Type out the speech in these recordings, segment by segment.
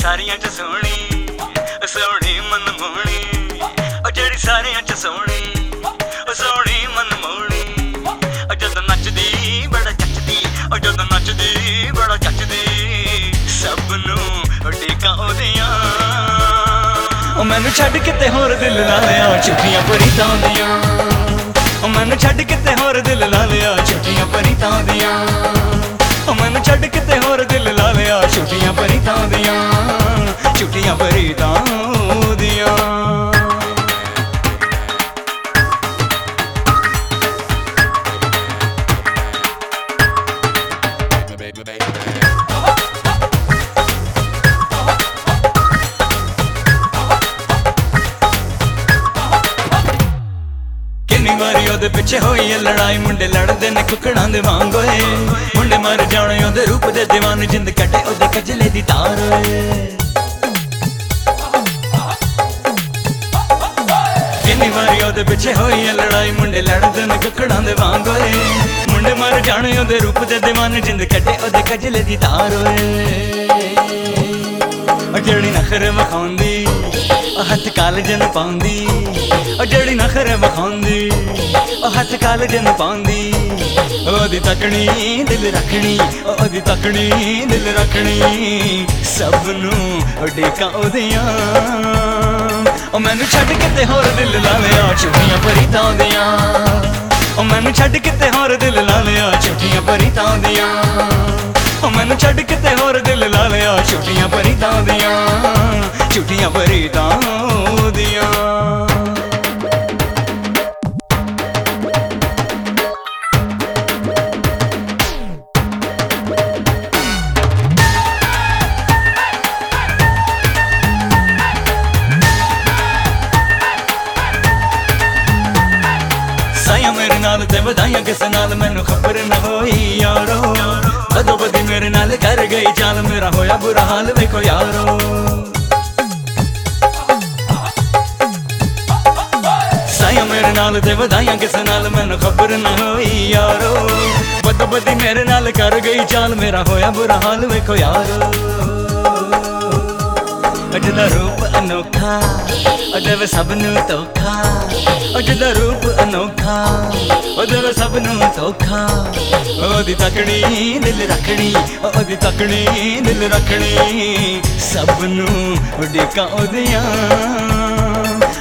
ਸਾਰੀਆਂ ਚ ਸੋਹਣੀ ਸੋਹਣੀ ਮਨਮੋਹਣੀ, ਉਹ ਜਿਹੜੀ ਸਾਰਿਆਂ ਚ ਸੋਹਣੀ, ਉਹ ਸੋਹਣੀ ਮਨਮੋਹਣੀ। ਉਹ ਜਦੋਂ ਨੱਚਦੀ, ਬੜਾ ਚੱਚਦੀ, ਉਹ ਜਦੋਂ ਨੱਚਦੀ, ਬੜਾ ਚੱਚਦੀ। ਸਭ ਨੂੰ ਟੇਕਾ ਉਹਦੀਆਂ ਉਹ ਮੈਨੂੰ ਛੱਡ ਕਿਤੇ ਹੋਰ ਦਿਲ ਲਾ ਲਿਆ ਚੁੱਕੀਆਂ ਪਰੀ ਤਾਂ ਦੀਆਂ ਉਹ ਮੈਨੂੰ ਛੱਡ ਕਿਤੇ ਹੋਰ ਦਿਲ ਲਾ ਲਿਆ ਚੁੱਕੀਆਂ ਕਿੰਨੀ ਵਾਰੀ ਉਹਦੇ ਪਿੱਛੇ ਹੋਈ ਏ ਲੜਾਈ? ਮੁੰਡੇ ਲੜਦੇ ਨੇ ਕੁਕੜਾਂ ਦੇ ਵਾਂਗ ਓਏ। ਮੁੰਡੇ ਮਰ ਜਾਣੇ ਉਹਦੇ ਰੂਪ ਦੇ دیਵਾਨ ਜਿੰਦ ਕੱਟੇ ਉਹਦੇ ਕਜਲੇ ਦੀ ਤਾਰ ਓਏ। ਕਿੰਨੀ ਵਾਰੀ ਉਹਦੇ ਪਿੱਛੇ ਹੋਈ ਏ ਲੜਾਈ? ਮੁੰਡੇ ਲੜਦੇ ਨੇ ਕੁਕੜਾਂ ਦੇ ਵਾਂਗ ਓਏ। ਜਾਣ ਉਹਦੇ ਰੂਪ ਦੇ دیਵਾਨ ਜਿੰਦ ਕੱਟੇ ਉਹਦੇ ਕਜਲੇ ਦੀ ਤਾਰ ਓਏ। ਉਹ ਜਿਹੜੀ ਨਖਰੇ ਵਿਖਾਉਂਦੀ, ਉਹ ਹੱਥ ਕਾਲਜ ਨੂੰ ਪਾਉਂਦੀ। ਉਹ ਜਿਹੜੀ ਨਖਰੇ ਵਿਖਾਉਂਦੀ, ਉਹ ਹੱਥ ਕਾਲਜ ਨੂੰ ਪਾਉਂਦੀ। ਉਹਦੀ ਤਕਣੀ ਦਿਲ ਰੱਖਣੀ, ਉਹਦੀ ਤਕਣੀ ਦਿਲ ਰੱਖਣੀ। ਸਭ ਨੂੰ ਡੇਕਾ ਉਹਦੀਆਂ। ਉਹ ਮੈਨੂੰ ਛੱਡ ਕੇ ਤੇ ਹੋਰ ਦਿਲ ਲਾ ਲਿਆ ਚੁੱਕੀਆਂ ਪਰੀ ਤਾਂ ਉਹ ਮੈਨੂੰ ਛੱਡ ਕਿਤੇ ਹੋਰ ਦਿਲ ਲਾ ਲਿਆ, ਛੁੱਟੀਆਂ ਪਰੀ ਤਾਂ ਦੀਆਂ। ਉਹ ਮੈਨੂੰ ਛੱਡ ਕਿਤੇ ਹੋਰ ਦਿਲ ਲਾ ਲਿਆ, ਛੁੱਟੀਆਂ ਪਰੀ ਤਾਂ ਦੀਆਂ। ਛੁੱਟੀਆਂ ਪਰੀ ਤਾਂ ਦੀਆਂ। ਵਧਾਈਆਂ ਕਿਸ ਨਾਲ ਮੈਨੂੰ ਖਬਰ ਨਾ ਹੋਈ ਯਾਰੋ। ਬਦੋ ਬਦੀ ਮੇਰੇ ਨਾਲ ਕਰ ਗਈ ਚਾਲ ਮੇਰਾ ਹੋਇਆ ਬੁਰਾ ਹਾਲ, ਵੇਖੋ ਯਾਰੋ। ਸਾਇਆ ਮੇਰੇ ਨਾਲ ਤੇ ਵਧਾਈਆਂ ਕਿਸ ਨਾਲ ਮੈਨੂੰ ਖਬਰ ਨਾ ਹੋਈ ਯਾਰੋ। ਬਦੋ ਬਦੀ ਮੇਰੇ ਨਾਲ ਕਰ ਗਈ ਚਾਲ ਮੇਰਾ ਹੋਇਆ ਬੁਰਾ ਹਾਲ, ਵੇਖੋ ਯਾਰੋ। ਅੱਜ ਦਾ ਰੂਪ ਅਨੋਖਾ ਉਹਦੇ ਸਭ ਨੂੰ ਧੋਖਾ, ਅੱਜ ਦਾ ਰੂਪ ਅਨੋਖਾ। ਉਹਦੇ ਸਭ ਨੂੰ ਧੋਖਾ। ਉਹਦੀ ਤਕੜੀ ਦਿਲ ਰੱਖਣੀ ਉਹਦੀ ਤਕੜੀ ਦਿਲ ਰੱਖਣੀ ਸਭ ਨੂੰ ਡੇਕਾ ਉਹਦੀਆਂ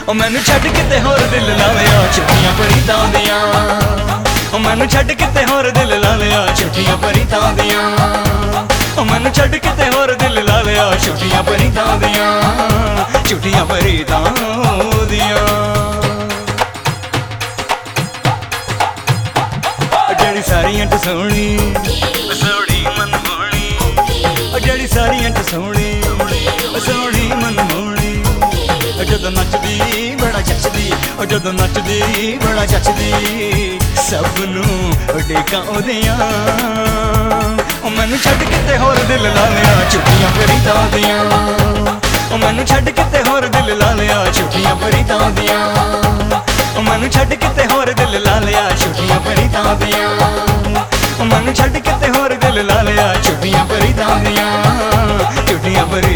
ਉਹ ਮੈਨੂੰ ਛੱਡ ਕਿਤੇ ਹੋਰ ਦਿਲ ਲਾ ਲਿਆ ਛੁੱਟੀਆਂ ਪਰੀ ਤਾਂ ਦੀਆਂ ਉਹ ਮੈਨੂੰ ਛੱਡ ਕਿਤੇ ਹੋਰ ਦਿਲ ਲਾ ਲਿਆ ਛੁੱਟੀਆਂ ਪਰੀ ਤਾਂ ਦੀਆਂ ਉਹ ਮੈਨੂੰ ਛੱਡ ਕਿਤੇ ਹੋਰ ਦਿਲ ਲਾ ਲਿਆ ਛੁੱਟੀਆਂ ਪਰੀ ਤਾਂ ਦੀਆਂ ਛੁੱਟੀਆਂ ਪਰੀ ਸੋਹਣੀ। ਸੋਹਣੀ ਮਨਮੋਹਣੀ। ਉਹ ਜਿਹੜੀ ਸਾਰੀਆਂ ਚ ਸੋਹਣੀ। ਸੋਹਣੀ ਮਨਮੋਹਣੀ। ਉਹ ਜਦੋਂ ਨੱਚਦੀ ਬੜਾ ਜੱਚਦੀ। ਉਹ ਜਦੋਂ ਨੱਚਦੀ ਬੜਾ ਜੱਚਦੀ। ਸਭ ਨੂੰ ਡੇਕਾਂ ਉਹਦੀਆਂ। ਉਹ ਮੈਨੂੰ ਛੱਡ ਕਿਤੇ ਹੋਰ ਦਿਲ ਲਾ ਲਿਆ ਚੁੱਕੀਆਂ ਤਾਂ ਦੀਆਂ। ਉਹ ਮੈਨੂੰ ਛੱਡ ਕਿਤੇ ਹੋਰ ਦਿਲ ਲਾ ਲਿਆ ਚੁੱਕੀਆਂ ਤਾਂ ਦੀਆਂ। ਉਹ ਮੈਨੂੰ ਛੱਡ ਕਿਤੇ ਹੋਰ ਦਿਲ ਲਾ ਲਿਆ ਛੁੱਟੀਆਂ ਪਰੀ ਤਾਂ ਦੀਆਂ। ਮੈਨੂੰ ਛੱਡ ਕਿਤੇ ਹੋਰ ਦਿਲ ਲਾ ਲਿਆ। ਛੁੱਟੀਆਂ ਭਰੀ ਤਾਂ ਦੀਆਂ ਛੁੱਟੀਆਂ ਪਰੀ